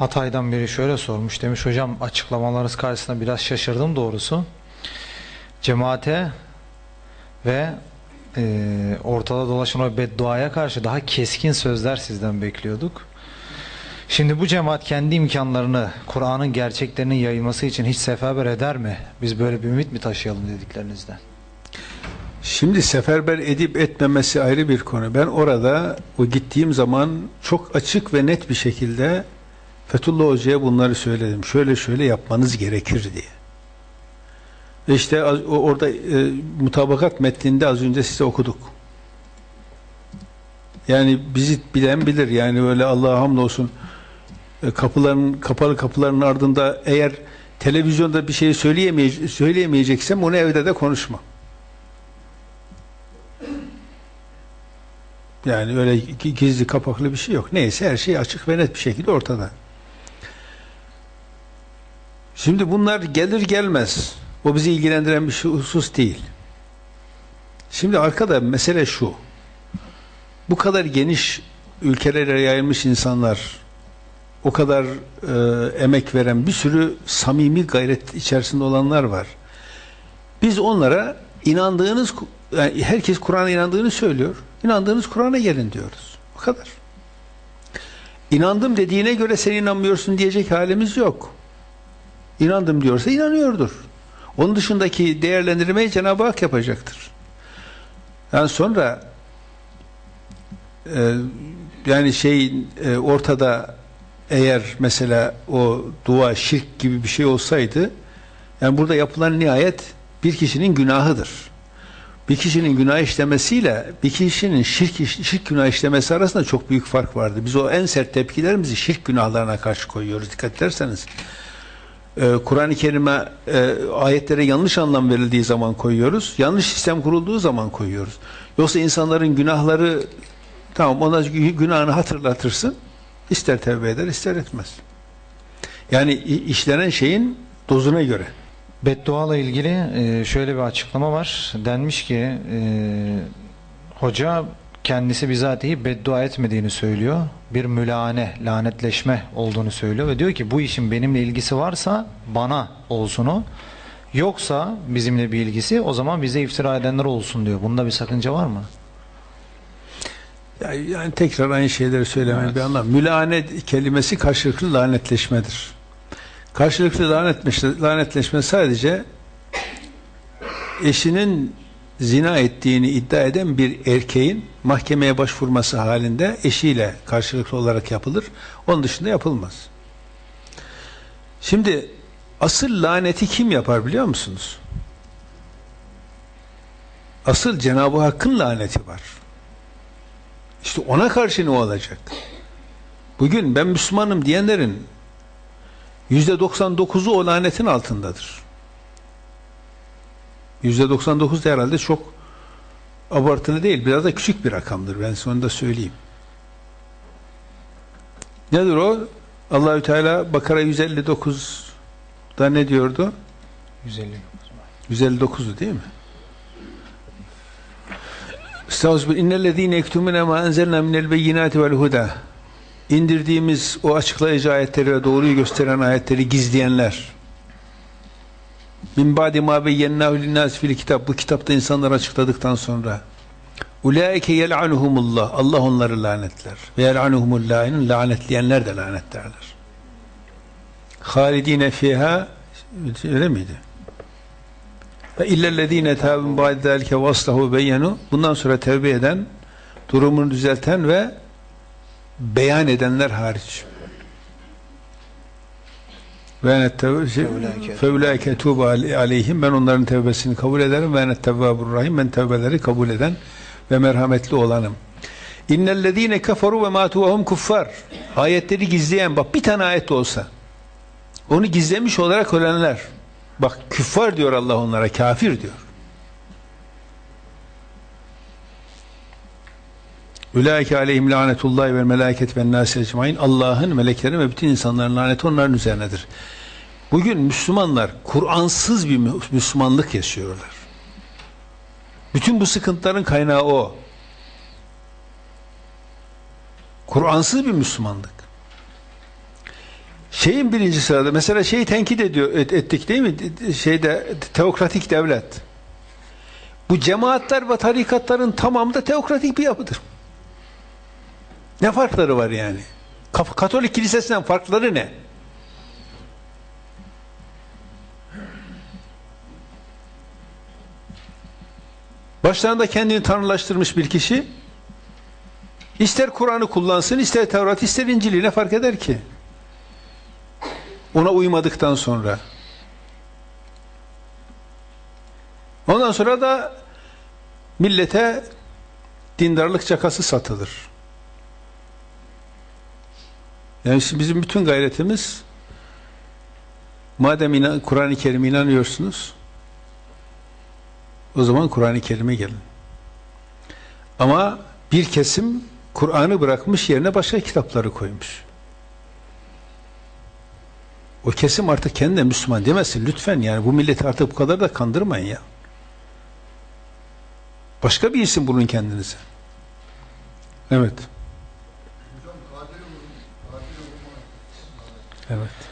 Hatay'dan biri şöyle sormuş. Demiş hocam açıklamalarınız karşısında biraz şaşırdım doğrusu. Cemaate ve e, ortada dolaşan o bedduaya karşı daha keskin sözler sizden bekliyorduk. Şimdi bu cemaat kendi imkanlarını, Kur'an'ın gerçeklerinin yayılması için hiç seferber eder mi? Biz böyle bir ümit mi taşıyalım dediklerinizden? Şimdi seferber edip etmemesi ayrı bir konu. Ben orada o gittiğim zaman çok açık ve net bir şekilde Fethullah Hoca'ya bunları söyledim. Şöyle şöyle yapmanız gerekir diye. Ve işte orada e, mutabakat metninde az önce size okuduk. Yani bizi bilen bilir. Yani öyle Allah'a hamdolsun e, kapıların kapalı kapıların ardında eğer televizyonda bir şey söyleyemeye, söyleyemeyeceksem onu evde de konuşma. Yani öyle gi- gizli kapaklı bir şey yok. Neyse her şey açık ve net bir şekilde ortada. Şimdi bunlar gelir gelmez. O bizi ilgilendiren bir şey- husus değil. Şimdi arkada mesele şu. Bu kadar geniş ülkelere yayılmış insanlar, o kadar e, emek veren bir sürü samimi gayret içerisinde olanlar var. Biz onlara inandığınız, yani herkes Kur'an'a inandığını söylüyor. İnandığınız Kur'an'a gelin diyoruz. O kadar. İnandım dediğine göre sen inanmıyorsun diyecek halimiz yok. İnandım diyorsa inanıyordur. Onun dışındaki değerlendirmeyi Cenab-ı Hak yapacaktır. Yani sonra e, yani şey e, ortada eğer mesela o dua şirk gibi bir şey olsaydı yani burada yapılan nihayet bir kişinin günahıdır. Bir kişinin günah işlemesiyle bir kişinin şirk, şirk günah işlemesi arasında çok büyük fark vardı. Biz o en sert tepkilerimizi şirk günahlarına karşı koyuyoruz. Dikkat ederseniz. Ee, Kur'an-ı Kerim'e e, ayetlere yanlış anlam verildiği zaman koyuyoruz. Yanlış sistem kurulduğu zaman koyuyoruz. Yoksa insanların günahları tamam ona gü- günahını hatırlatırsın. ister tevbe eder ister etmez. Yani işlenen şeyin dozuna göre. Bedduayla ilgili e, şöyle bir açıklama var. Denmiş ki e, hoca kendisi bizatihi beddua etmediğini söylüyor. Bir mülane, lanetleşme olduğunu söylüyor ve diyor ki bu işin benimle ilgisi varsa bana olsun o. Yoksa bizimle bir ilgisi o zaman bize iftira edenler olsun diyor. Bunda bir sakınca var mı? Yani, yani tekrar aynı şeyleri söylemenin Evet. bir anlamı. Mülane kelimesi karşılıklı lanetleşmedir. Karşılıklı lanetleşme, lanetleşme sadece eşinin zina ettiğini iddia eden bir erkeğin mahkemeye başvurması halinde eşiyle karşılıklı olarak yapılır. Onun dışında yapılmaz. Şimdi asıl laneti kim yapar biliyor musunuz? Asıl Cenab-ı Hakk'ın laneti var. İşte ona karşı ne olacak? Bugün ben Müslümanım diyenlerin yüzde 99'u o lanetin altındadır. Yüzde 99 da herhalde çok abartılı değil. Biraz da küçük bir rakamdır. Ben sonunda söyleyeyim. Nedir o? Allahü Teala Bakara 159'da ne diyordu? 150. 159'u değil mi? Estağfirullah. İnnellezîne yektumûne mâ enzelnâ minel beyinâti vel hudâ. İndirdiğimiz o açıklayıcı ayetleri ve doğruyu gösteren ayetleri gizleyenler. Min ba'di mâ beyyennâhu linnâs fil kitap. Bu kitapta insanlar açıkladıktan sonra. Ulaike yel'anuhumullah. Allah onları lanetler. Ve yel'anuhumul lâinin lanetleyenler de lanetlerler. Halidine fiha öyle miydi? Ve illellezine tâbun ba'de zâlike ve aslahu beyyenu bundan sonra tevbe eden, durumunu düzelten ve beyan edenler hariç. Ve enet fevlâke tûbe aleyhim ben onların tevbesini kabul ederim ve enet tevvâbur rahim ben tevbeleri kabul eden ve merhametli olanım. İnnellezîne keferu ve mâtu ve hum kuffar. Ayetleri gizleyen bak bir tane ayet olsa onu gizlemiş olarak ölenler Bak küffar diyor Allah onlara, kafir diyor. Ulaike aleyhim lanetullahi ve melaiket ve nâsi ecmaîn. Allah'ın, meleklerin ve bütün insanların laneti onların üzerinedir. Bugün Müslümanlar Kur'ansız bir Mü- Müslümanlık yaşıyorlar. Bütün bu sıkıntıların kaynağı o. Kur'ansız bir Müslümanlık. şeyin birinci sırada mesela şeyi tenkit ediyor et- ettik değil mi? Şeyde teokratik devlet. Bu cemaatler ve tarikatların tamamı da teokratik bir yapıdır. Ne farkları var yani? Katolik kilisesinden farkları ne? Başlarında kendini tanrılaştırmış bir kişi ister Kur'an'ı kullansın, ister Tevrat, ister İncil'i ne fark eder ki? Ona uymadıktan sonra. Ondan sonra da millete dindarlık cakası satılır. Yani bizim bütün gayretimiz madem Kur'an-ı Kerim'e inanıyorsunuz o zaman Kur'an-ı Kerim'e gelin. Ama bir kesim Kur'an'ı bırakmış yerine başka kitapları koymuş. O kesim artık kendine Müslüman demesin. Lütfen yani bu milleti artık bu kadar da kandırmayın ya. Başka bir isim bulun kendinize. Evet. Evet.